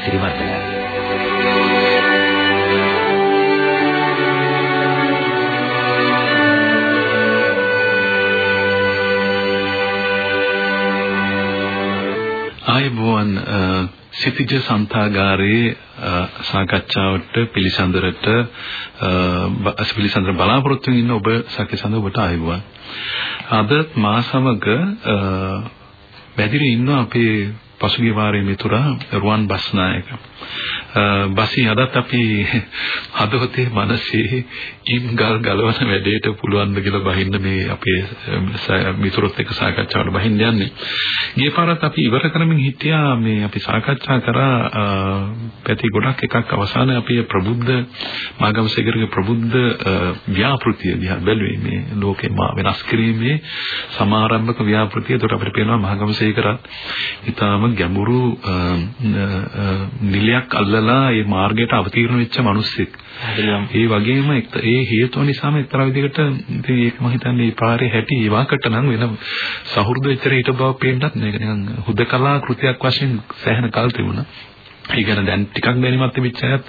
සුනිල් විජේසිරිවර්ධන ආයුබෝවන් සිතිජ සන්තාගාරයේ සාකච්ඡාවට පිළිසඳරට පිළිසඳර බලාපොරොත්තු වෙන ඔබ සැකසඳ ඔබට ආයුබෝවන් අද මා සමග වැඩිරි ඉන්න අපේ පසුගිය වාරයේ මිතුරා රුවන් බස්නායක. බසී අදත් අපි හදවතේ මනසේ ඉම් ගල් ගලවන වැඩේට පුළුවන් ද කියලා බහින්න මේ අපේ මිතුරොත් එක්ක සාකච්ඡාවට බහින්න යන්නේ. ගිය පාරත් අපි ඉවර කරමින් හිටියා මේ අපි සාකච්ඡා කරා පැති ගොඩක් එකක් අවසානයේ අපි ප්‍රබුද්ධ මාගමසේකරගේ ප්‍රබුද්ධ ව්‍යාපෘතිය දිහා බැලුවේ මේ ලෝකේ මා වෙනස් කිරීමේ සමාරම්භක ව්‍යාපෘතිය. ඒකට අපිට පේනවා මාගමසේකරත් ඊටාම ගැඹුරු නිලයක් අල්ල ඉඳලා මේ මාර්ගයට අවතීර්ණ වෙච්ච මිනිස්සෙක්. ඒ වගේම ඒ හේතුව නිසාම එක්තරා විදිහකට ඉතින් ඒක මම හිතන්නේ මේ පාරේ හැටි ඒවාකට නම් වෙන සහෘද විතර හිට බව පේන්නත් මේක නිකන් හුදකලා කෘතියක් වශයෙන් සෑහෙන කල් තිබුණා. ඒ කියන්නේ දැන් ටිකක් දැනීමක් තිබිච්ච අයත්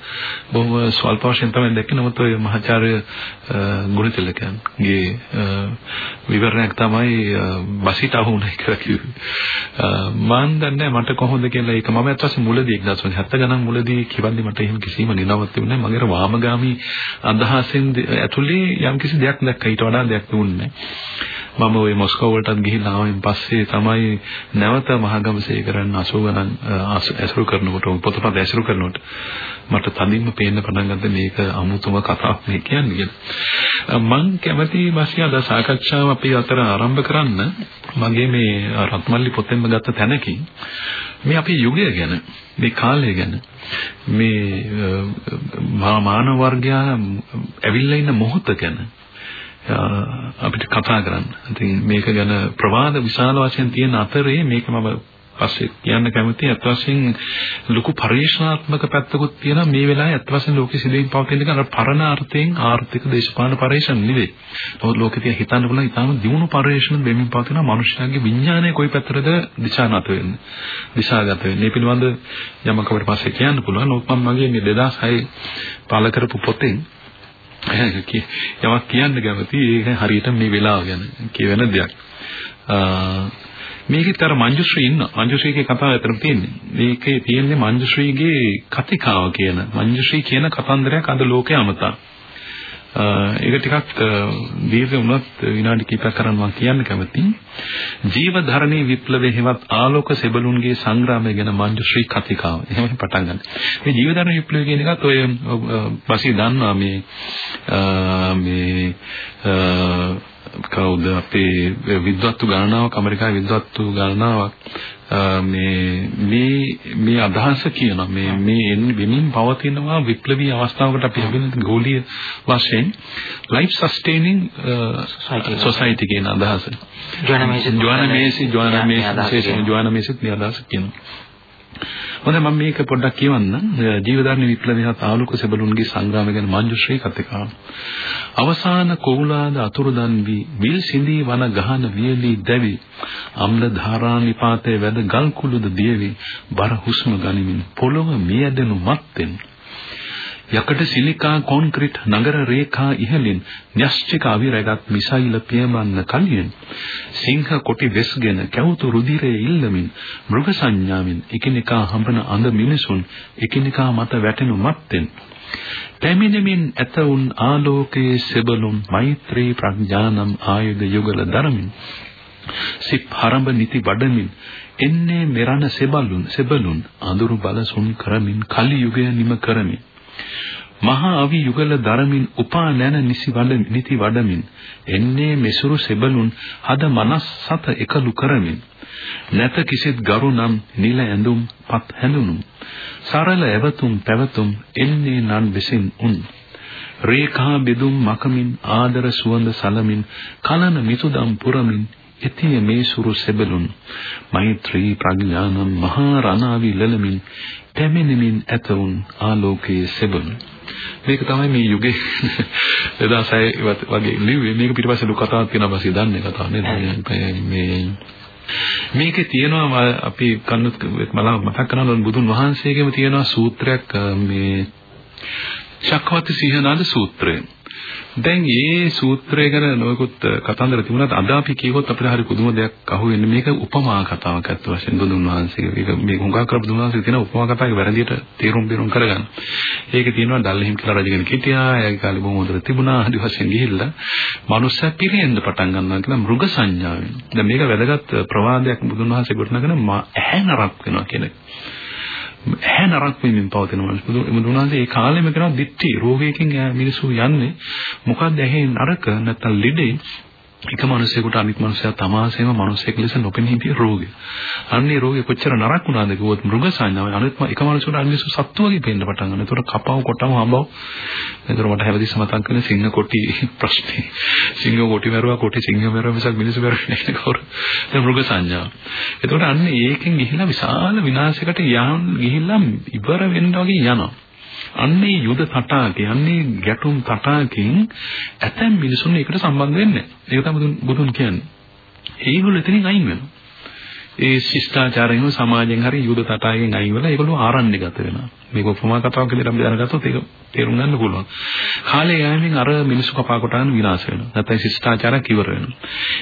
බොහොම ස්වල්ප වශයෙන් තමයි දැක්කේ. නමුත් ඔය මහාචාර්ය ගුණතිලකන්ගේ විවරණයක් තමයි බසිට අහුුණා කියලා කිව්වේ. මම දන්නේ මට කොහොමද කියලා ඒක මම අත් වශයෙන් මුලදී 1970 ගණන් මුලදී කිව්වන්දි මට එහෙම කිසිම නිනවක් තිබුණේ නැහැ. මගේ වාමගාමි අදහසෙන් ඇතුලේ යම් කිසි දෙයක් දැක්කා. ඊට වඩා දෙයක් තිබුණේ නැහැ. මම ওই මොස්කෝව වලටත් ගිහිල්ලා ආවෙන් පස්සේ තමයි නැවත මහගමසේ කරන්න 80 ගණන් ඇසුරු කරනකොට පොතපත ඇසුරු කරනකොට මට තදින්ම පේන්න පටන් ගත්තා මේක අමුතුම කතාවක් මේ කියන්නේ කියලා. මම කැමති මාසිය අද සාකච්ඡාව අපි අතර ආරම්භ කරන්න මගේ මේ රත්මල්ලි පොතෙන්ම ගත්ත තැනකින් මේ අපේ යුගය ගැන මේ කාලය ගැන මේ මානව වර්ගයා ඇවිල්ලා ඉන්න මොහොත ගැන අපිට කතා කරන්න. ඉතින් මේක ගැන ප්‍රවාද විශාල වශයෙන් තියෙන අතරේ මේක මම පස්සේ කියන්න කැමතියි අත් වශයෙන් ලොකු පරිශනාත්මක පැත්තකුත් තියෙනවා මේ වෙලාවේ අත් වශයෙන් ලෝකෙ සිදුවීම් පවතින එක අර පරණ අර්ථයෙන් ආර්ථික දේශපාලන පරිශන නෙවෙයි. නමුත් ලෝකෙ තිය හිතන්න පුළුවන් ඊටාම දියුණු පරිශන දෙමින් පවතින මනුෂ්‍යයාගේ විඥානය කොයි පැත්තටද දිශානත වෙන්නේ. දිශාගත වෙන්නේ. මේ පිළිබඳ යමක් අපිට පස්සේ කියන්න පුළුවන්. නමුත් මම මගේ මේ 2006 පාල කරපු පොතෙන් යමක් කියන්න කැමති ඒක හරියට මේ වෙලාව ගැන කියවෙන දෙයක්. මේකෙත් අර මංජුශ්‍රී ඉන්න මංජුශ්‍රීගේ කතාව අතර තියෙන්නේ. මේකේ තියෙන්නේ මංජුශ්‍රීගේ කතිකාව කියන මංජුශ්‍රී කියන කතන්දරයක් අද ලෝකේ අමතා. ඒක ටිකක් දීර්ඝ වුණත් විනාඩි කිහිපයක් කරන් මම කියන්න කැමතියි. ජීවධරණී විප්ලවයේ හෙවත් ආලෝක සෙබළුන්ගේ සංග්‍රාමය ගැන මංජුශ්‍රී කතිකාව. එහෙම පටන් ගන්න. මේ ජීවධරණී විප්ලවය කියන එකත් ඔය පස්සේ දන්නවා මේ මේ කවුද? අපේ විද්වත්තු ගණනාවක් ඇමරිකාවේ විද්වත්තු ගණනාවක් මේ මේ මේ අදහස කියනවා. මේ මේ වෙමින් පවතිනවා විප්ලවීය අවස්ථාවකට අපි හැබෙන ගෝලීය වශයෙන්. Life sustaining society කියන අදහස. ජෝන මේසි ජෝන මේසි ජෝන මේසි ජෝන මේසි මේ අදහස කියනවා. හොඳයි මම මේක පොඩ්ඩක් කියවන්නම් ජීවධර්ම විප්ලවය හා ආලෝක සෙබළුන්ගේ සංග්‍රාමය ගැන මංජුශ්‍රී කතිකාව. අවසාන කෝලාද අතුරුදන් වී විල් සිඳී වන ගහන වියලි දැවි අම්ල ධාරා නිපාතේ වැද ගල් කුළුද දියවි බර හුස්ම ගනිමින් පොළොව මියදෙනු මත්තෙන් යකඩ සිලිකා කොන්ක්‍රීට් නගර රේඛා ඉහළින් න්‍යෂ්ටික අවිරගත් මිසයිල පියමන්න කලින් සිංහ කොටි වෙස්ගෙන කැවුතු රුධිරයේ ඉල්ලමින් මෘග සංඥාවෙන් එකිනෙකා හඹන අඳ මිනිසුන් එකිනෙකා මත වැටෙනු මත්තෙන් පැමිණෙමින් ඇතවුන් ආලෝකයේ සෙබළුන් මෛත්‍රී ප්‍රඥානම් ආයුධ යුගල දරමින් සිප් හරඹ නිති වඩමින් එන්නේ මෙරණ සෙබළුන් සෙබළුන් අඳුරු බලසුන් කරමින් කලි යුගය නිම කරමින් මහා අවි යුගල දරමින් උපා නැන නිසි වඩ නිති වඩමින් එන්නේ මෙසුරු සෙබළුන් හද මනස් සත එකලු කරමින්. නැත කිසිත් ගරු නම් නිල ඇඳුම් පත් හැඳුනුම් සරල එවතුම් පැවතුම් එන්නේ නන් විසින් උන්. රේඛා බෙදුම් මකමින් ආදර සුවඳ සලමින් කලන මිතුදම් පුරමින් එතිය මේ සුරු සෙබළුන්. මෛත්‍රී ප්‍රඥානම් මහා රණාවි ලලමින් පැමිණෙමින් ඇතවුන් ආලෝකයේ සෙබළුන්. මේක තමයි මේ යුගයේ 2006 වගේ ලිව්වේ මේක පිටිපස්සේ ලොකු කතාවක් තියෙනවා බසී දන්නේ කතාව නේද මේ මේකේ තියෙනවා අපි කන්නත් මතක් කරනවා බුදුන් වහන්සේගේම තියෙනවා සූත්‍රයක් මේ චක්කවර්ති සිංහනාද සූත්‍රය. දැන් මේ සූත්‍රය ගැන නොයෙකුත් කතන්දර තිබුණාත් අද අපි කියවොත් අපිට හරි පුදුම දෙයක් අහුවෙන්නේ මේක උපමා කතාවක් අත්ත වශයෙන් බුදුන් වහන්සේ. ඒක මේ හුඟා කර බුදුන් වහන්සේ තියෙන උපමා කතාවේ වැරදියට තේරුම් බේරුම් කරගන්න. ඒකේ තියෙනවා ඩල්හිම් කියලා රජගෙන හිටියා. එයාගේ කාලේ බොහොම හොඳට තිබුණා. ආදි වශයෙන් ගිහිල්ලා මනුස්සය පිරෙන්න පටන් ගන්නවා කියලා මෘග සංඥාවෙන්. දැන් මේක වැදගත් ප්‍රවාදයක් බුදුන් වහන්සේ ගොඩනගෙන ඇහැ නරක් වෙනවා කියන එක. ඇහැ නරක් වෙමින් පවතින මිනිස්සු. බුදුනාගේ ඒ කාලෙම කරන දිට්ටි රෝගයකින් මිනිස්සු යන්නේ මොකක්ද ඇහි නරක නැත්නම් ලෙඩේ එක මිනිසෙකුට අනිත් මිනිසයා තමාසෙම මිනිසෙක් ලෙස නොපෙනී හිටිය රෝගය. අන්නේ රෝගය කොච්චර නරක වුණාද කිව්වොත් මෘග සංඥාව අනිත් එක මිනිසෙකුට අනිත් සත්තු වගේ පේන්න පටන් ගන්නවා. ඒතකොට කපව කොටව හඹව. ඒතකොට මට හැමදෙස්සම මතක් වෙන සිංහ කොටි ප්‍රශ්නේ. සිංහ කොටි මරුවා කොටි සිංහ මරුවා මිසක් මිනිස්සු මරුවේ නැහැ කවුරු. ඒ මෘග සංඥාව. ඒතකොට අන්නේ ඒකෙන් ගිහිලා විශාල විනාශයකට යන් ගිහිල්ලා ඉවර වෙන්න වගේ යනවා. අන්නේ යුද තටාකේ අන්නේ ගැටුම් තටාකෙන් ඇතැම් මිනිසුන් ඒකට සම්බන්ධ වෙන්නේ නැහැ. ඒක තමයි බුදුන් කියන්නේ. ඒගොල්ලෝ එතනින් අයින් වෙනවා. ඒ ශිෂ්ටාචාරයෙන් සමාජයෙන් හරි යුද තටාකයෙන් අයින් වෙලා ඒගොල්ලෝ ආරණ්‍යගත වෙනවා. මේක උපමා කතාවක් විදිහට අපි දැනගත්තොත් ඒක තේරුම් ගන්න පුළුවන්. කාලය යෑමෙන් අර මිනිස්සු කපා කොටාන විනාශ වෙනවා. නැත්නම් ශිෂ්ටාචාරයක් ඉවර වෙනවා.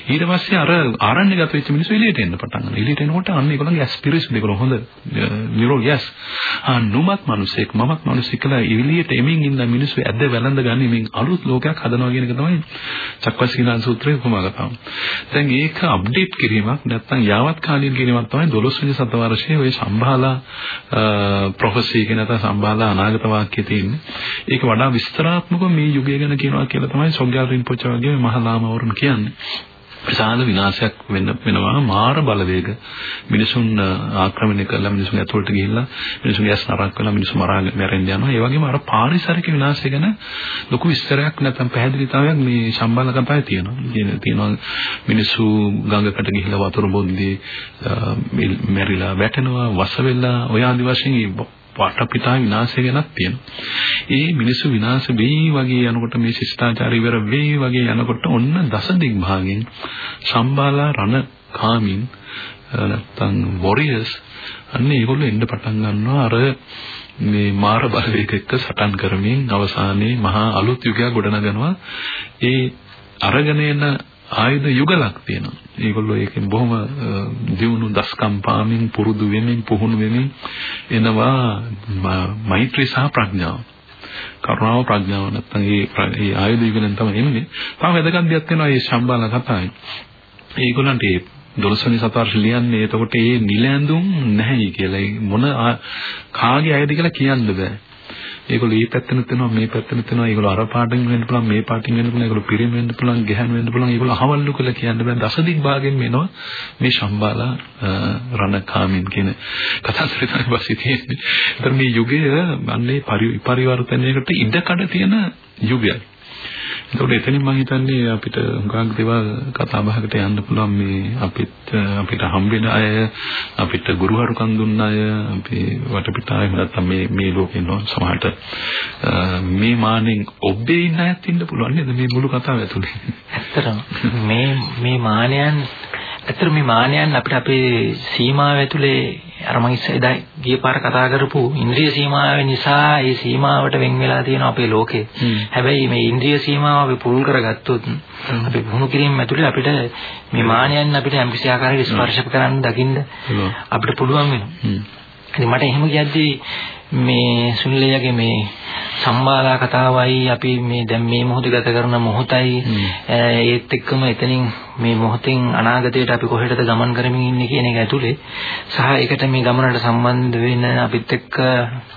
ඊට පස්සේ අර ආරණ්‍යගත වෙච්ච මිනිස්සු එළියට එන්න පටන් ගන්නවා. එළියට එනකොට අන්න ඒගොල්ලන්ගේ ඇස්පිරේෂන් ඒගොල්ලෝ හොඳ නිරෝග යස්. ආ නුමත් මිනිසෙක් මමත් මිනිසෙක් කියලා එළියට එමින් ඉන්න මිනිස්සු ඇද්ද වැළඳ ගන්න මේ අලුත් ලෝකයක් හදනවා කියන එක තමයි චක්කසීනාන් සූත්‍රයේ උපමා කතාව. දැන් ඒක අප්ඩේට් කිරීමක් නැත්නම් යාවත් කාලීන කිරීමක් තමයි 12 වෙනි සතවර්ෂයේ ওই සම්භාලා ප්‍රොෆෙසි කියන නැත්නම් සම්බාලා අනාගත වාක්‍යයේ තියෙන්නේ. ඒක වඩා විස්තරාත්මකව මේ යුගය ගැන කියනවා කියලා තමයි සොග්ගල් රින්පොච වගේ මහලාමවරුන් කියන්නේ. විශාල විනාශයක් වෙන්න වෙනවා. මාර බලවේග. මිනිසුන් ආක්‍රමණය කරලා මිනිසුන් ඇතුළට ගිහිල්ලා මිනිසුන් යස් නරක කරලා මිනිසු මරාගෙන මැරෙන්න යනවා. ඒ වගේම අර පාරිසරික විනාශය ගැන ලොකු විස්තරයක් නැත්නම් පැහැදිලිතාවයක් මේ සම්බන්ධ කතාවේ තියෙනවා. තියෙනවා මිනිසු ගඟකට ගිහිල්ලා වතුර බොද්දී මැරිලා වැටෙනවා වස වෙලා ඔය ආදි වශයෙන් වටපිටා විනාශය ගැනත් තියෙනවා. ඒ මිනිස්සු විනාශ වෙයි වගේ යනකොට මේ ශිෂ්ටාචාර ඉවර වෙයි වගේ යනකොට ඔන්න දස දිග්භාගෙන් සම්බාලා රණ කාමින් නැත්තම් වොරියර්ස් අන්න ඒගොල්ලෝ එන්න පටන් ගන්නවා අර මේ මාර බලවේග එක්ක සටන් කරමින් අවසානයේ මහා අලුත් යුගයක් ගොඩනගනවා ඒ අරගෙන එන ආයුධ යුගලක් තියෙනවා. ඒගොල්ලෝ ඒකෙන් බොහොම දියුණු දස්කම් පාමින් පුරුදු වෙමින් පුහුණු වෙමින් එනවා මෛත්‍රී සහ ප්‍රඥාව. කරුණාව ප්‍රඥාව නැත්නම් ඒ ඒ ආයුධ යුගලෙන් තමයි එන්නේ. තාම වැදගත් දෙයක් වෙනවා මේ සම්බාල කතාවේ. ඒගොල්ලන්ට ඒ දොළොස්වෙනි සතවර්ෂ ලියන්නේ එතකොට ඒ නිලැඳුම් නැහැ කියලා මොන කාගේ අයද කියලා කියන්න බෑ. ඒගොල්ලෝ මේ පැත්තෙන් තනවා මේ පැත්තෙන් තනවා ඒගොල්ලෝ අර පාටින් වෙන්න පුළුවන් මේ පාටින් වෙන්න පුළුවන් ඒගොල්ලෝ පිරිම වෙන්න පුළුවන් ගැහන් වෙන්න පුළුවන් ඒගොල්ලෝ අහවල්ලු කියලා කියන්න බෑ දසදික් භාගයෙන් වෙනවා මේ ශම්බාලා රණකාමින් කියන කතාන්තරය තමයි බසී තියෙන්නේ. ඒතර මේ යුගය අන්නේ පරිවර්තනයකට ඉඩකඩ තියෙන යුගයක්. ඒකට එතනින් මම හිතන්නේ අපිට හුඟක් දේවල් කතා බහකට යන්න පුළුවන් මේ අපිත් අපිට හම්බෙන අය අපිට ගුරුහරුකම් දුන්න අය අපි වටපිටාවේ නැත්තම් මේ මේ ලෝකේ නෝ සමහරට මේ මානෙන් ඔබේ ඉන්න අයත් ඉන්න පුළුවන් නේද මේ මුළු කතාව ඇතුලේ? ඇත්තටම මේ මේ මානයන් ඇත්තට මේ මානයන් අපිට අපේ සීමාව ඇතුලේ අර මම ඉස්සෙල්ලා ගිය පාර කතා කරපු ඉන්ද්‍රිය සීමාව නිසා ඒ සීමාවට වෙන් වෙලා තියෙන අපේ ලෝකේ. හැබැයි මේ ඉන්ද්‍රිය සීමාව අපි පුරුල් කරගත්තොත් අපි පුහුණු කිරීම ඇතුලේ අපිට මේ මානයන් අපිට යම්කිසි ආකාරයක ස්පර්ශ කරන්න දකින්න අපිට පුළුවන් වෙනවා. ඉතින් මට එහෙම කියද්දී මේ සුනිලයාගේ මේ සම්බාලා කතාවයි අපි මේ දැන් මේ මොහොතේ ගත කරන මොහොතයි ඒත් එක්කම එතනින් මේ මොහොතෙන් අනාගතයට අපි කොහෙටද ගමන් කරමින් ඉන්නේ කියන එක ඇතුලේ සහ ඒකට මේ ගමනට සම්බන්ධ වෙන අපිත් එක්ක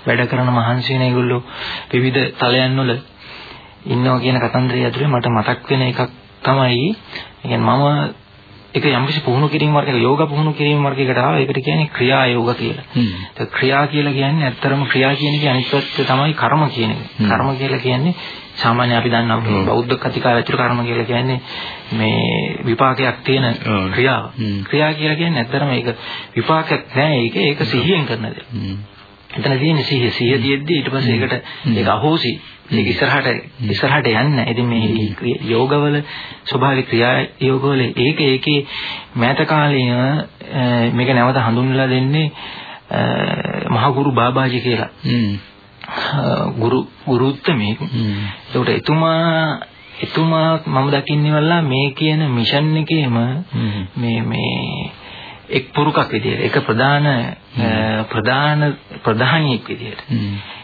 වැඩ කරන මහන්සි වෙන ඒගොල්ලෝ විවිධ තලයන් වල ඉන්නවා කියන කතන්දරය ඇතුලේ මට මතක් වෙන එකක් තමයි يعني මම ඒක යම්කිසි පුහුණු කිරීම වර්ගයක යෝග පුහුණු කිරීම වර්ගයකට ආවා. ඒකට කියන්නේ ක්‍රියා යෝග කියලා. ඒක ක්‍රියා කියලා කියන්නේ ඇත්තරම ක්‍රියා කියන එකේ අනිත් පැත්ත තමයි කර්ම කියන එක. කර්ම කියලා කියන්නේ සාමාන්‍ය අපි දන්නවා බෞද්ධ කතිකාව ඇතුළේ කර්ම කියලා කියන්නේ මේ විපාකයක් තියෙන ක්‍රියාව. ක්‍රියා කියලා කියන්නේ ඇත්තරම ඒක විපාකයක් නෑ ඒක ඒක සිහියෙන් කරන දේ. එතන තියෙන්නේ සිහිය. සිහිය තියෙද්දි ඊට පස්සේ ඒකට ඒක අහෝසි ඒක ඉස්සරහට ඉස්සරහට යන්නේ. ඉතින් මේ යෝගවල ස්වභාවික ක්‍රියා යෝගවල ඒක ඒකේ මෑත කාලේන මේක නැවත හඳුන්වලා දෙන්නේ මහගුරු බාබාජි කියලා. ගුරු ගුරුත්මේ. ඒකට එතුමා එතුමා මම දකින්නේ වල්ලා මේ කියන මිෂන් එකේම මේ මේ එක් පුරුකක් විදියට ඒක ප්‍රධාන ප්‍රධාන ප්‍රධානියෙක් විදියට.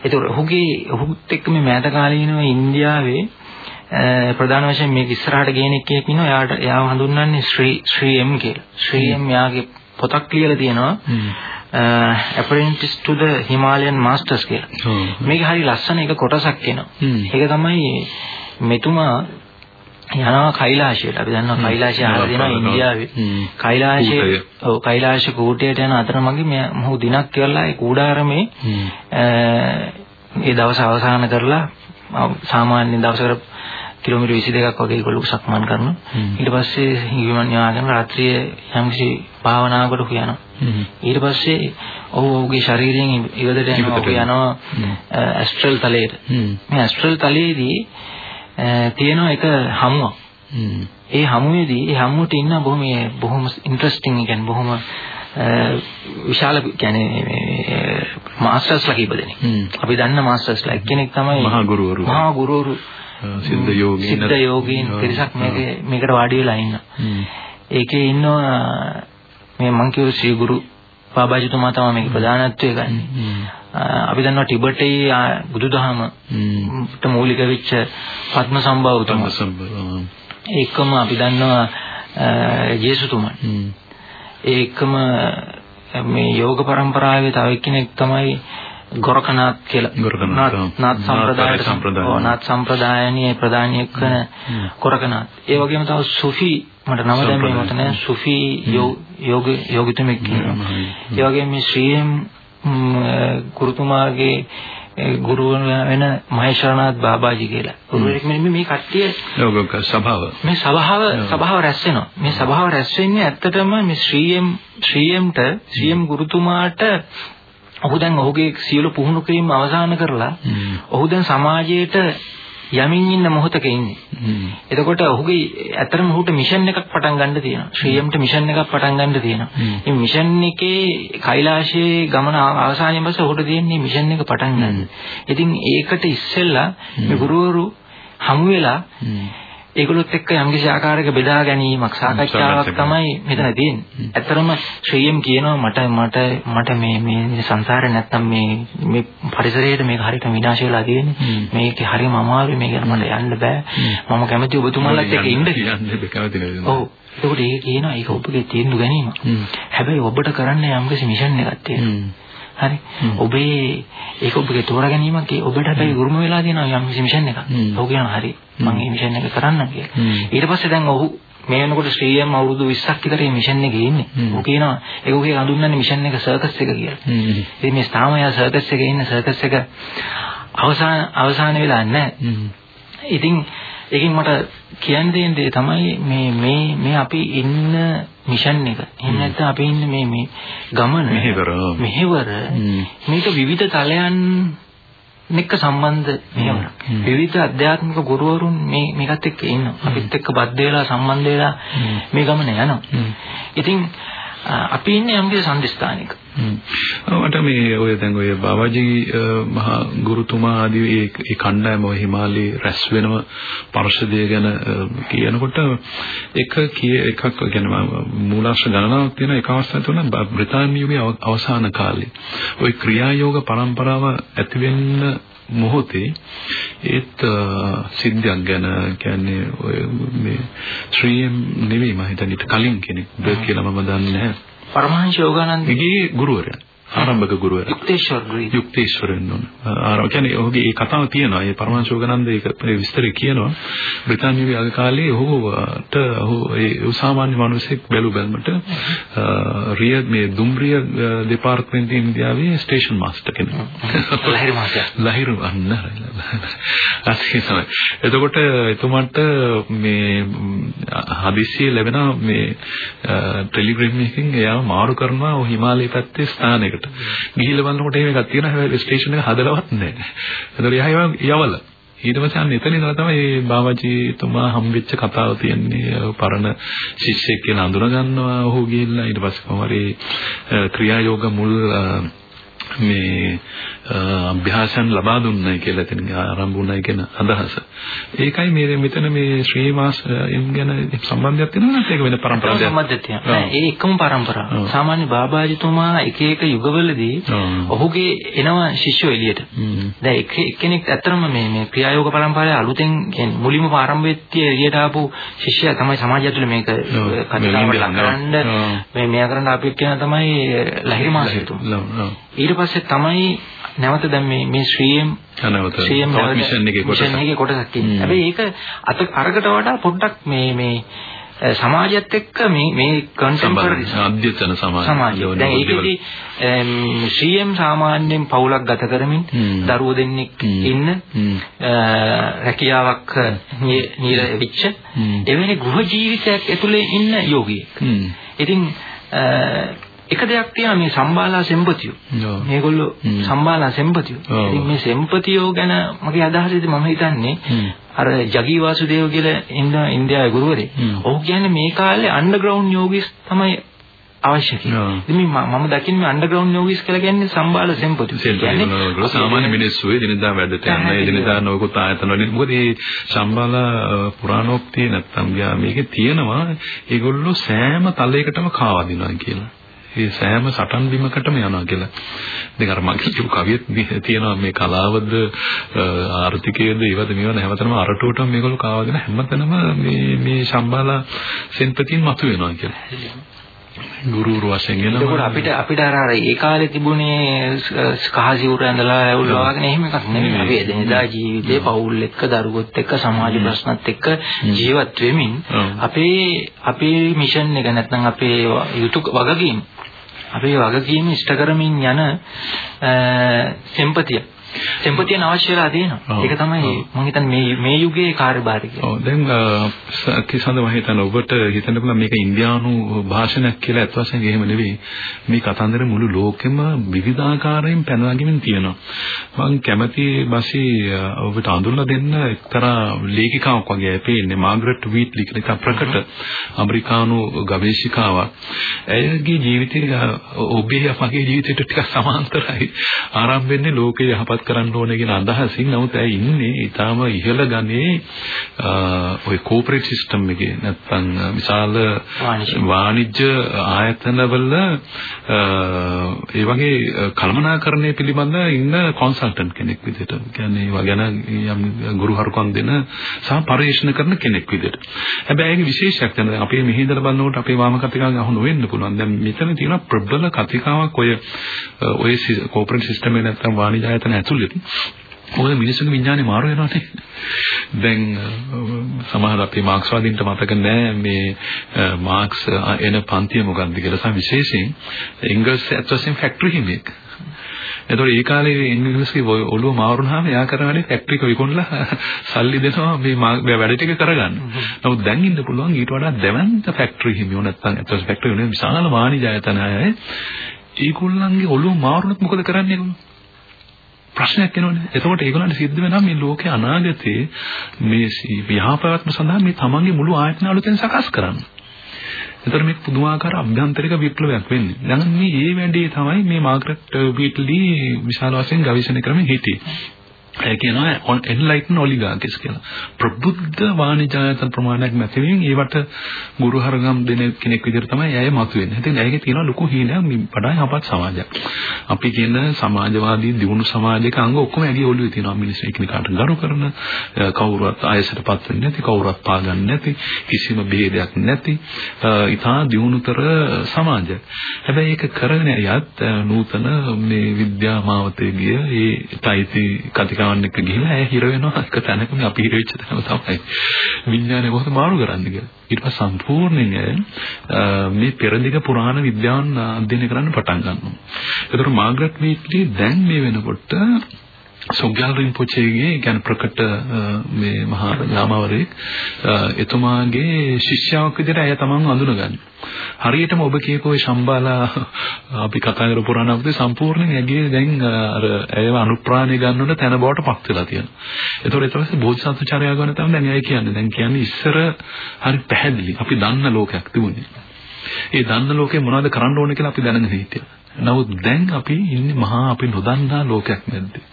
ඒතකොට ඔහුගේ ඔහුත් එක්ක මේ මෑත කාලීනව ඉන්දියාවේ ප්‍රධාන වශයෙන් මේක ඉස්සරහට ගේන එකෙක් ඉන්නවා. එයාට එයාව හඳුන්වන්නේ ශ්‍රී ශ්‍රී එම් කියලා. ශ්‍රී එම් යාගේ පොතක් ලියලා තියෙනවා. apprentice to the Himalayan masters කියලා. මේක හරි ලස්සන එක කොටසක් එනවා. ඒක තමයි මෙතුමා යනවා කෛලාශයට. අපි දන්නවා කෛලාශය අහලා දෙනවා ඉන්දියාවේ. කෛලාශයේ ඔව් කෛලාශ කූටයට යන අතරමඟ මොහු දිනක් කියලා ඒ කූඩාරමේ ඒ දවස අවසන් කරලා සාමාන්‍ය දවසකට කිලෝමීටර් 22ක් වගේ ඒගොල්ලෝ සක්මන් කරනවා. ඊට පස්සේ හිමිමන් යාගෙන රාත්‍රියේ යම්කිසි භාවනාවකට යනවා. ඊට පස්සේ ඔහු ඔහුගේ ශරීරයෙන් ඉවදට යනවා. ඔහු යනවා ඇස්ට්‍රල් තලයට. මේ ඇස්ට්‍රල් තලයේදී තියෙන එක හමුවක්. ඒ හමුවේදී ඒ හමුවට ඉන්න බොහොම බොහොම ඉන්ටරෙස්ටිං කියන්නේ බොහොම විශාල කියන්නේ මාස්ටර්ස්ලා කීප දෙනෙක්. අපි දන්න මාස්ටර්ස්ලා එක්කෙනෙක් තමයි මහා ගුරුවරු. මහා ගුරුවරු සිද්ධ යෝගීන් සිද්ධ යෝගීන් පිරිසක් මේකේ මේකට වාඩි වෙලා ඉන්නවා. ඒකේ ඉන්නවා මේ මං කියු ශ්‍රී ගුරු බාබාජිතුමා තමයි මේකේ ප්‍රධානත්වය ගන්නේ. අපි දන්නවා ටිබෙටේ බුදුදහමට මූලික වෙච්ච පద్ම සම්භවතුමා. ඒකම අපි දන්නවා ජේසුතුමා. ඒකම මේ යෝග પરම්පරාවේ තව එක්කෙනෙක් තමයි ගොරකනාත් කියලා. ගොරකනාත් නාත් සම්ප්‍රදායට සම්ප්‍රදාය. නාත් සම්ප්‍රදායනේ ප්‍රධානියෙක් කරන ගොරකනාත්. ඒ වගේම තව සුෆි මට නම දැන් මේ මට නෑ. සුෆි යෝග යෝගිතමෙක් කියනවා ඒ වගේම මේ ශ්‍රීම් ගුරුතුමාගේ ගුරු වෙන මහේශ්වරනාත් බාබාජි කියලා. ගුරුවරයෙක් මෙන්න මේ කට්ටිය යෝගක සභාව. මේ සභාව සභාව රැස් වෙනවා. මේ සභාව රැස් වෙන්නේ ඇත්තටම මේ ශ්‍රීඑම් ශ්‍රීඑම්ට ශ්‍රීඑම් ගුරුතුමාට ඔහු දැන් ඔහුගේ සියලු පුහුණු කිරීම අවසන් කරලා ඔහු දැන් සමාජයේට යමින් ඉන්න මොහොතක ඉන්නේ. එතකොට ඔහුගේ ඇත්තටම ඔහුට මිෂන් එකක් පටන් ගන්න තියෙනවා. ශ්‍රීයම්ට මිෂන් එකක් පටන් ගන්න තියෙනවා. මේ මිෂන් එකේ කෛලාශයේ ගමන අවසානයේ බස ඔහුට තියෙන්නේ මිෂන් එක පටන් ගන්න. ඉතින් ඒකට ඉස්සෙල්ලා මේ ගුරුවරු හමු වෙලා ඒගොල්ලොත් එක්ක යම්කිසි ආකාරයක බෙදා ගැනීමක් සාකච්ඡාවක් තමයි මෙතන තියෙන්නේ. ඇත්තරම ශ්‍රීයම් කියනවා මට මට මට මේ මේ සංසාරේ නැත්තම් මේ මේ පරිසරයේට මේක හරියට විනාශ වෙලා තියෙන්නේ. මේක හරියම අමාරුයි මේක මට යන්න බෑ. මම කැමති ඔබතුමාලත් එක්ක ඉන්න කියලා. ඔව්. ඒකට ඒක කියනවා ඒක ඔබගේ තීන්දුව ගැනීම. හැබැයි ඔබට කරන්න යම්කිසි මිෂන් එකක් තියෙනවා. හරි ඔබේ ඒක ඔබගේ තෝරා ගැනීමක් ඒ ඔබට හැබැයි උරුම වෙලා තියෙනවා යම් මිෂන් එකක්. ඔහු කියනවා හරි මම මේ මිෂන් එක කරන්නම් කියලා. ඊට පස්සේ දැන් ඔහු මේ වෙනකොට ශ්‍රීයම් අවුරුදු 20ක් විතර මේ මිෂන් එකේ ඉන්නේ. ඔහු කියනවා ඒක ඔහුගේ හඳුන්වන්නේ මිෂන් එක සර්කස් එක කියලා. ඉතින් මේ ස්ථාම යා සර්කස් එකේ ඉන්න සර්කස් එක අවසාන අවසාන වෙලා නැහැ. ඉතින් ඒකෙන් මට කියන්න දෙන්නේ තමයි මේ මේ මේ අපි ඉන්න මිෂන් එක. එහෙම නැත්නම් අපි ඉන්න මේ මේ ගමන මෙහෙවර මෙහෙවර මේක විවිධ තලයන් එක්ක සම්බන්ධ මෙහෙවර. විවිධ අධ්‍යාත්මික ගුරුවරුන් මේ මේකත් එක්ක ඉන්නවා. අපිත් එක්ක බද්ධ වෙලා සම්බන්ධ වෙලා මේ ගමන යනවා. ඉතින් අපි ඉන්නේ යම්කිසි සම්දිස්ථානික. මට මේ ඔය දැන් ඔය බාවාජි මහා ගුරුතුමා ආදී ඒ කණ්ඩායම ඔය හිමාලයේ රැස් වෙනව පරිශදය ගැන කියනකොට එක එකක් ගැන මූලාශ්‍ර ගණනාවක් තියෙන එක අවස්ථාවක් තුන බ්‍රිතාන්‍යයේ අවසාන කාලේ. ওই ක්‍රියායෝග પરම්පරාව ඇති වෙන්න මොහොතේ ඒත් සිද්ධියක් ගැන කියන්නේ ඔය මේ ශ්‍රීයම් නෙවෙයි මම හිතන්නේ කලින් කෙනෙක් කියලා මම දන්නේ නැහැ. පරමහංශ යෝගානන්දගේ ගුරුවරයා. ආරම්භක ගුරුවරයා. යුක්තේශ්වර ග්‍රීන්. යුක්තේශ්වර වෙන්න ඕන. ආර කියන්නේ ඔහුගේ ඒ කතාව තියෙනවා. ඒ පරමාශෝකනන්ද ඒක විස්තරේ කියනවා. බ්‍රිතාන්‍යයේ අග කාලේ ඔහුට ඔහු ඒ සාමාන්‍ය මිනිසෙක් බැලු බැලමට රිය මේ දුම්රිය දෙපාර්තමේන්තුවේ ඉන්දියාවේ ස්ටේෂන් මාස්ටර් කෙනෙක්. ලහිරු මාස්ටර්. ලහිරු අන්න. අත්‍යවශ්‍යයි. එතකොට එතුමාට මේ හදිස්සියේ ලැබෙන මේ ටෙලිග්‍රෑම් එකකින් එයාව මාරු කරනවා ඔය හිමාලය පැත්තේ ස්ථානයකට. ගිහිල්ලා බලනකොට එහෙම එකක් තියෙනවා. හැබැයි ස්ටේෂන් එක හදලවත් නැහැ. එතකොට එයා යවල. ඊට පස්සේ අන්න එතන ඉඳලා තමයි මේ බාවාජීතුමා හම්බෙච්ච කතාව තියෙන්නේ. පරණ ශිෂ්‍යෙක් කියලා අඳුන ගන්නවා. ඔහු ගිහිල්ලා ඊට පස්සේ කොහොමරි ක්‍රියා යෝග මුල් මේ අභ්‍යාසයන් ලබා දුන්නයි කියලා එතන ආරම්භ වුණයි කියන අදහස. ඒකයි මේ මෙතන මේ ශ්‍රීමාස් ගැන සම්බන්ධයක් තියෙනවා නැත්නම් ඒක වෙන පරම්පරාවක්. සම්බන්ධයක් තියෙනවා. ඒ එකම පරම්පරාව. සාමාන්‍ය බාබාජිතුමා එක එක යුගවලදී ඔහුගේ එනවා ශිෂ්‍යෝ එළියට. දැන් එක එක්කෙනෙක් ඇත්තටම මේ මේ ක්‍රියායෝග පරම්පරාවේ අලුතෙන් කියන්නේ මුලින්ම ආරම්භෙච්ච එළියට ආපු ශිෂ්‍යයා තමයි සමාජය ඇතුළේ මේක කතාවට ලක් කරන්න මේ මෙයා කරන්න අපි කියන තමයි ලහිරි මාසිතුමා. ඊට පස්සේ තමයි නැවත දැන් මේ මේ ශ්‍රීම් නැවත. මිෂන් එකේ කොටසක්. මිෂන් එකේ කොටසක් ඉන්නේ. හැබැයි ඒක අත අරකට වඩා පොඩ්ඩක් මේ මේ සමාජයත් එක්ක මේ මේ කන්ටෙම්පරරි අධ්‍යතන සමාජය. දැන් ඒකෙදි ශ්‍රීම් සාමාන්‍යයෙන් පවුලක් ගත කරමින් දරුවෝ දෙන්නෙක් ඉන්න රැකියාවක් නිර වෙච්ච එවැනි ගෘහ ජීවිතයක් ඇතුලේ ඉන්න යෝගියෙක්. ඉතින් එක දෙයක් තියෙනවා මේ සම්බාලා සෙම්පතියෝ. මේගොල්ලෝ සම්බාලා සෙම්පතියෝ. ඉතින් මේ සෙම්පතියෝ ගැන මගේ අදහසේදී මම හිතන්නේ අර ජගී වාසුදේව කියලා ඉන්දියාවේ ගුරුවරේ. ඔහු කියන්නේ මේ කාලේ අන්ඩර්ග්‍රවුන්ඩ් යෝගිස් තමයි අවශ්‍ය කියලා. ඉතින් මම දකින්නේ අන්ඩර්ග්‍රවුන්ඩ් යෝගිස් කියලා කියන්නේ සම්බාල සෙම්පතියෝ. කියන්නේ සාමාන්‍ය මිනිස්සු එදිනදා වැඩට යන එදිනදා නොයෙකුත් ආයතන වලින් මොකද මේ සම්බාල පුරාණෝක්තිය නැත්තම් මේකේ තියෙනවා ඒගොල්ලෝ සෑම තලයකටම කාවදිනවා කියලා. ඒ සෑම සටන් බිමකටම යනවා කියලා. ඉතින් අර මගේ කියපු කවියෙත් තියෙනවා මේ කලාවද ආර්ථිකයේද ඒවද මේවද හැමතැනම අරටුවටම මේගොල්ලෝ කාවගෙන හැමතැනම මේ මේ සම්බාලා සෙන්පතින් මතුවෙනවා කියලා. ගුරුවරු වශයෙන් එනවා. ඒකෝට අපිට අපිට අර අර ඒ කාලේ තිබුණේ කහසිවුර ඇඳලා ඇවිල්ලා වගේ එහෙම එකක් නෙමෙයි. අපි එදිනදා ජීවිතේ පවුල් එක්ක දරුවොත් එක්ක සමාජ ප්‍රශ්නත් එක්ක ජීවත් වෙමින් අපේ අපේ මිෂන් එක නැත්නම් අපේ යුතුය වගකීම් අපේ වගකීම ඉෂ්ට කරමින් යන සෙම්පතිය. සෙම්පතියන අවශ්‍ය වෙලා තියෙනවා. ඒක තමයි මම හිතන්නේ මේ මේ යුගයේ කාර්යභාරය කියලා. ඔව් දැන් කිසඳ මම හිතන්නේ ඔබට හිතන්න පුළුවන් මේක ඉන්දියානු භාෂණයක් කියලා අත් වශයෙන් එහෙම නෙවෙයි. මේ කතන්දර මුළු ලෝකෙම විවිධාකාරයෙන් පැනනගමින් තියෙනවා. මම කැමති බසී ඔබට අඳුරලා දෙන්න එක්තරා ලේඛිකාවක් වගේ පේන්නේ මාග්‍රට් වීට්ලි කියලා ප්‍රකට ඇමරිකානු ගවේෂිකාවක්. ඇයගේ ජීවිතය ඔබේ අපගේ ජීවිතයට ටිකක් සමාන්තරයි. ආරම්භ වෙන්නේ ලෝකයේ යහපත් යහපත් කරන්න ඕනේ කියන අදහසින් නමුත් ඇයි ඉන්නේ? ඊටාම ඉහළ ගණේ ඔය කෝපරේට් සිස්ටම් එකේ නැත්නම් විශාල වාණිජ්‍ය ආයතනවල ඒ වගේ කළමනාකරණය පිළිබඳ ඉන්න කන්සල්ටන්ට් කෙනෙක් විදිහට කියන්නේ ඒවා ගැන යම් ගුරුහරුකම් දෙන සහ පරිශන කරන කෙනෙක් විදිහට. හැබැයි ඒකේ විශේෂයක් තමයි අපේ මෙහි ඉඳලා බලනකොට අපේ වාම කතිකාව අහු නොවෙන්න පුළුවන්. දැන් මෙතන තියෙන ප්‍රබල කතිකාවක් ඔය ඔය කෝපරේට් සිස්ටම් එකේ නැත්නම් වාණිජ ආයතන ඇතුළේ මොකද මිනිස්සුන්ගේ විඥානේ මාරු වෙනවානේ. දැන් සමහර අපේ මාක්ස්වාදීන්ට මතක නැහැ මේ මාක්ස් එන පන්තිය මොකක්ද කියලා. සම විශේෂයෙන් එංගල්ස් ඇත්තටම ෆැක්ටරි හිමියෙක්. එතකොට ඒ කාලේ ඉංග්‍රීසි ඔළුව මාරුනහම එයා කරන්නේ ෆැක්ටරි එක විකුණලා සල්ලි දෙනවා මේ වැඩ ටික කරගන්න. නමුත් දැන් ඉන්න පුළුවන් ඊට වඩා දෙවන්ත ෆැක්ටරි හිමියෝ නැත්තම් ඇත්තට ෆැක්ටරි නෙවෙයි විශාල වාණිජ ආයතන අය ඒගොල්ලන්ගේ ඔළුව මාරුනොත් මොකද කරන්නේ ඒගොල්ලෝ? ප්‍රශ්නයක් එනවනේ. එතකොට ඒගොල්ලන්ට සිද්ධ වෙනවා මේ ලෝකේ අනාගතයේ මේ යහපැවැත්ම සඳහා මේ තමන්ගේ මුළු ආයතන අලුතෙන් සකස් කරන්න. එතකොට මේක පුදුමාකාර අභ්‍යන්තරික විප්ලවයක් වෙන්නේ. දැන් මේ මේ වැඩේ තමයි මේ මාග්‍රට් බීට්ලි විශාල වශයෙන් ගවේෂණය කරමින් හිටියේ. ඒ කියනවා එන්ලයිටන් ඔලිගාකිස් කියලා. ප්‍රබුද්ධ වාණිජායතන ප්‍රමාණයක් නැතිවෙමින් ඒවට ගුරු හරගම් දෙන කෙනෙක් විදිහට තමයි ඇය මතුවෙන්නේ. ඉතින් ඇයගේ තියෙන ලොකු හීනයක් වඩා යහපත් සමාජයක්. අපි කියන සමාජවාදී දියුණු සමාජයක අංග ඔක්කොම ඇගේ ඔළුවේ තියෙනවා. මිනිස්සු එකිනෙකාට ගරු කරන, කවුරුත් ආයසටපත් වෙන්නේ නැති, කවුරුත් පාගන්නේ නැති, කිසිම ભેදයක් නැති, ඉතා දියුණුතර සමාජයක්. හැබැයි ඒක කරගෙන යත් නූතන මේ විද්‍යා මාවතේ ගිය ඒ තයිති කතිකා යාන් එක්ක ගිහිල්ලා ඇය හිර වෙනවා එක තැනක මේ අපි හිර වෙච්ච තැන තමයි විඥානය කොහොමද මාරු කරන්නේ කියලා. ඊට පස්සේ සම්පූර්ණයෙන් මේ පෙරදිග පුරාණ විද්‍යාවන් අධ්‍යයනය කරන්න පටන් ගන්නවා. ඒතර මාග්‍රට් වීට්ලි දැන් මේ වෙනකොට සොග්ගල් රින්පොචේගේ කියන්නේ ප්‍රකට මේ මහා ලාමවරයෙක් එතුමාගේ ශිෂ්‍යාවක් විදිහට ඇය තමන් අඳුනගන්නේ. හරියටම ඔබ කියපු ওই ශම්බාලා අපි කතා කරපු පුරාණ අවුදේ සම්පූර්ණයෙන් ඇගේ දැන් අර ඇයව අනුප්‍රාණය ගන්නවන තැන බවට පත් වෙලා තියෙනවා. ඒතකොට ඊට පස්සේ බෝධිසත්වචාරය ගැන තමයි දැන් ඇයි කියන්නේ. දැන් කියන්නේ ඉස්සර හරි පැහැදිලි. අපි දන්න ලෝකයක් තිබුණේ. ඒ දන්න ලෝකේ මොනවද කරන්න ඕනේ කියලා අපි දැනගෙන හිටියා. නමුත් දැන් අපි ඉන්නේ මහා අපි නොදන්නා ලෝකයක් මැද්දේ.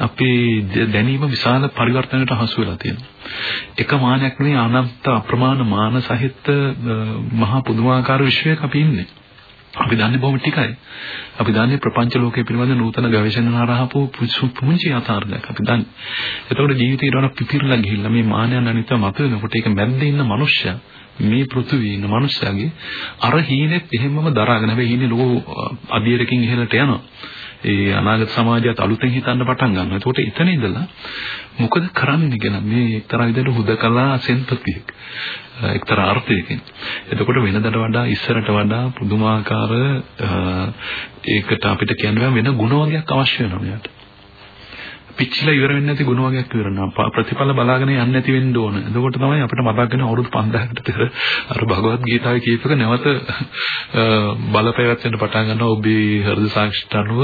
අපේ දැනීම විශාල පරිවර්තනයකට හසු වෙලා තියෙනවා. එක මානයක් නෙවෙයි අනන්ත අප්‍රමාණ මාන සහිත මහා පුදුමාකාර විශ්වයක අපි ඉන්නේ. අපි දන්නේ බොහොම ටිකයි. අපි දන්නේ ප්‍රපංච ලෝකයේ පිළිබඳ නූතන ගවේෂණ හරහාපු පුංචි යථාර්ථයක් අපි දන්නේ. එතකොට ජීවිතේ ඊට වඩා පිපිරලා ගිහිල්ලා මේ මානයන් අනිත්‍ය මත වෙනකොට ඒක මැද්දේ ඉන්න මනුෂ්‍යයා මේ පෘථුවියේ ඉන්න මනුස්සයාගේ අර හීනෙත් එහෙමම දරාගෙන හැබැයි හීනේ ලෝක අධියරකින් ඉහළට යනවා. ඒ අනාගත සමාජයත් අලුතෙන් හිතන්න පටන් ගන්නවා. ඒකට එතන ඉඳලා මොකද කරන්නේ කියලා මේ එක්තරා විදිහට හුදකලා සෙන්පතියක්. එක්තරා අර්ථයකින්. එතකොට වෙනදට වඩා ඉස්සරට වඩා පුදුමාකාර ඒකට අපිට කියන්න වෙන ගුණ වර්ගයක් අවශ්‍ය වෙනවා මෙයාට. පිච්චිලා ඉවර වෙන්නේ නැති ගුණ වර්ගයක් ඉවරනවා. ප්‍රතිඵල බලාගෙන යන්නේ නැති වෙන්න ඕන. එතකොට තමයි අපිට මතක් වෙන අවුරුදු 5000කට පෙර අර භගවත් ගීතාවේ කියපක නැවත බලපෑවෙන්න පටන් ගන්නවා ඔබේ හෘද සාක්ෂියට අනුව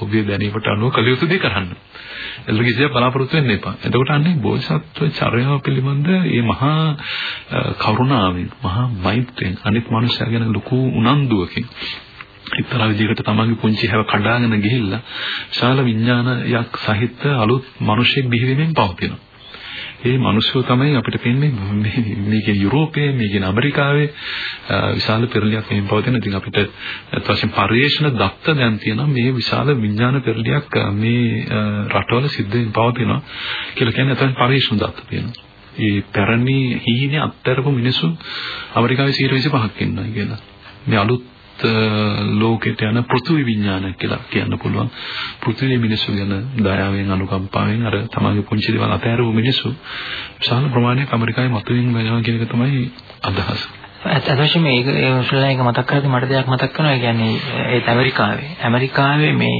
ඔබේ දැනීමට අනුව කළ යුතු දේ කරන්න. එල්ල කිසියක් බලාපොරොත්තු වෙන්න එපා. එතකොට අන්නේ බෝසත්ව චර්යාව පිළිබඳ මේ මහා කරුණාවෙන් මහා මෛත්‍රියෙන් අනිත් මනුස්සයා ගැන ලොකු උනන්දුවකින් එක්තරා විදිහකට තමන්ගේ පුංචි හැව කඩාගෙන ගිහිල්ලා ශාල විඥානයක් සහිත අලුත් මිනිසෙක් බිහි වෙමින් පවතිනවා. ඒ මිනිස්සු තමයි අපිට පේන්නේ මේක යුරෝපයේ මේක ඇමරිකාවේ විශාල පෙරලියක් මෙහෙම පවතින. ඉතින් අපිට අත්වශයෙන් පරිේශන දත්ත දැන් තියෙනවා මේ විශාල විඥාන පෙරලියක් මේ රටවල සිද්ධ වෙමින් පවතිනවා කියලා කියන්නේ අතන පරිේශන දත්ත තියෙනවා. ඒ පැරණි හීනේ අත්තරපු මිනිස්සු ඇමරිකාවේ 125ක් ඉන්නවා කියලා. මේ අලුත් ලෝකෙට යන පෘථිවි විඥාන කියලා කියන්න පුළුවන්. පෘථිවියේ මිනිස්සු ගැන දයාවෙන් අනුකම්පාවෙන් අර තමගේ පුංචි දේවල් අතහැරපු මිනිස්සු විශාල ප්‍රමාණයක් ඇමරිකාවේ මතුවෙන් වෙනවා කියන එක තමයි අදහස. ඇත්තටම මේක ඒ ශ්‍රී ලංකාවේ මතක් කරද්දි මට දෙයක් මතක් කරනවා. ඒ කියන්නේ ඒත් ඇමරිකාවේ. ඇමරිකාවේ මේ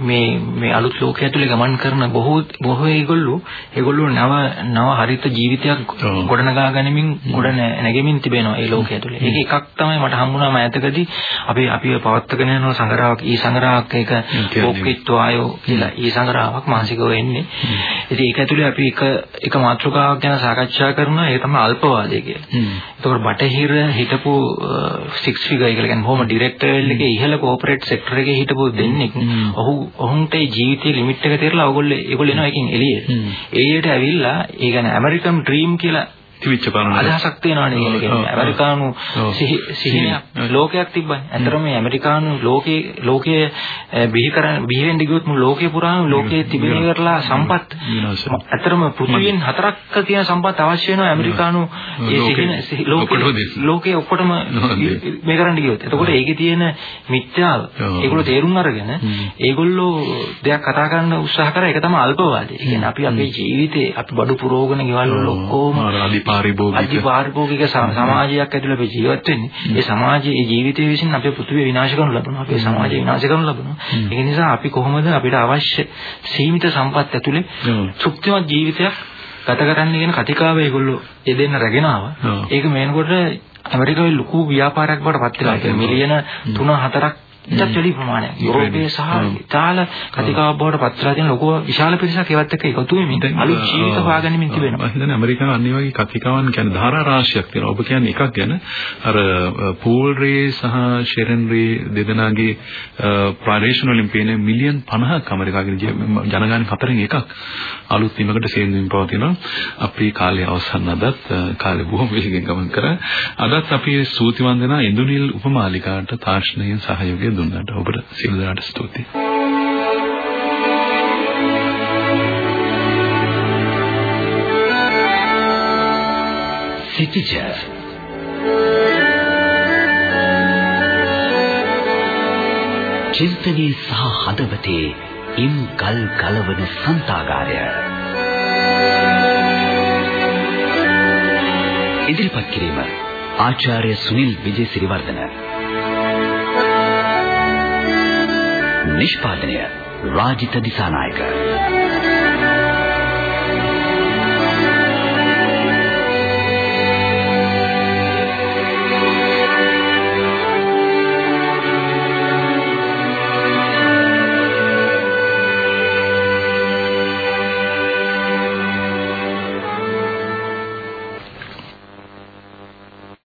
මේ මේ අලුත් ලෝකයේ ඇතුලේ ගමන් කරන බොහෝ බොහෝ ඒගොල්ලෝ ඒගොල්ලෝ නව නව හරිත ජීවිතයක් ගොඩනගා ගනිමින් ගොඩ නැගෙමින් තිබෙනවා ඒ ලෝකයේ ඇතුලේ. ඒක එකක් තමයි මට හම්බුණාම ඈතකදී අපි අපි පවත්වාගෙන යන සංග්‍රහයක් ඊ සංග්‍රහයක් ඒක පොක්කිට්ටෝ ආයෝ කියලා ඊ සංග්‍රහයක් මාසිකව එන්නේ. ඉතින් ඒක ඇතුලේ අපි එක එක මාතෘකාවක් ගැන සාකච්ඡා කරනවා ඒක තමයි අල්පවාදය කියලා. ඒතකොට බටහිර හිටපු සික්ස් ෆිගර් කියලා කියන්නේ බොහොම ඩිරෙක්ටර් එකේ ඉහළ කෝපරේට් සෙක්ටර් එකේ හිටපු දෙන්නෙක්. ඔහු ඔහුන්ට ජීවිතේ ලිමිට් එක තේරලා ඕගොල්ලෝ ඒගොල්ලෝ එනවා එකකින් එළියට. එළියට ඇවිල්ලා ඒ කියන්නේ ඇමරිකන් ඩ්‍රීම් කියලා තිබිච්ච පරණ අදහසක් තියෙනවානේ කියන කියන්නේ. ඇමරිකානු සිහිනයක් ලෝකයක් තිබ්බනේ. අතරම මේ ඇමරිකානු ලෝකේ ලෝකයේ බිහි කරන බිහි වෙන්න ගියොත් මුළු ලෝකේ පුරාම ලෝකයේ තිබෙන කරලා සම්පත්. අතරම පෘථිවියෙන් හතරක්ක තියෙන සම්පත් අවශ්‍ය වෙනවා ඇමරිකානු ඒ සිහින ලෝකේ ඔක්කොටම මේ කරන්න ගියොත්. එතකොට ඒකේ තියෙන මිත්‍යාව. ඒගොල්ලෝ තේරුම් අරගෙන ඒගොල්ලෝ දෙයක් කතා කරන්න උත්සාහ කරා. ඒක තමයි අල්පවාදී. ඒ කියන්නේ අපි අපේ ජීවිතේ අපි බඩු පුරවගෙන ගෙවල් වල ඔක්කොම පාරිභෝගික අධිපාරිභෝගික සමාජයක් ඇතුළේ අපි ජීවත් වෙන්නේ. ඒ සමාජයේ ඒ ජීවිතය විසින් අපේ පෘථිවිය විනාශ කරනු ලබනවා. අපේ සමාජය විනාශ කරනු ලබනවා. ඒක නිසා අපි කොහොමද අපිට අවශ්‍ය සීමිත සම්පත් ඇතුළේ තෘප්තිමත් ජීවිතයක් ගත කරන්න කියන කතිකාව ඒගොල්ලෝ ඒ දෙන්න රැගෙන ආවා. ඒක මේනකොට ඇමරිකාවේ ලොකු ව්‍යාපාරයක් බවට පත් වෙලා. මිලියන 3 4ක් ඊටත් වැඩි ප්‍රමාණයක් යුරෝපයේ සහ ඉතාල කතිකාවක් බවට පත්ලා තියෙන ලොකු විශාල පිරිසක් ඒවත් එක්ක එකතු වෙමින් අලුත් ජීවිත හොයාගනිමින් තිබෙනවා. මම හිතන්නේ ඇමරිකාව අනිත් වගේ කතිකාවන් කියන්නේ ධාරා රාශියක් තියෙනවා. ඔබ කියන්නේ එකක් ගැන අර පූල් රේ සහ ෂෙරන් රේ දෙදෙනාගේ ප්‍රාදේශීය වලින් පේන මිලියන් 50ක් ඇමරිකාවේ ජනගහන හතරෙන් එකක් අලුත් වීමකට සේන්දුමින් පවතිනවා. අපේ කාලය අවසන් අදත් කාලේ බොහොම වේගෙන් ගමන් කරා. අදත් අපි ස්තුති වන්දනා ඉන්දුනිල් උපමාලිකාට තාක්ෂණයෙන් සහයෝගය දුන්නාට. ඔබට සියලු දෙනාට ස්තුතියි. සිටිජර් චින්තනයේ සහ හදවතේ ඉම් ගල් ගලවන සන්තාගාරය ඉදිරිපත් කිරීම ආචාර්ය සුනිල් විජේසිරිවර්ධන නිෂ්පාදනය රාජිත දිසානායක.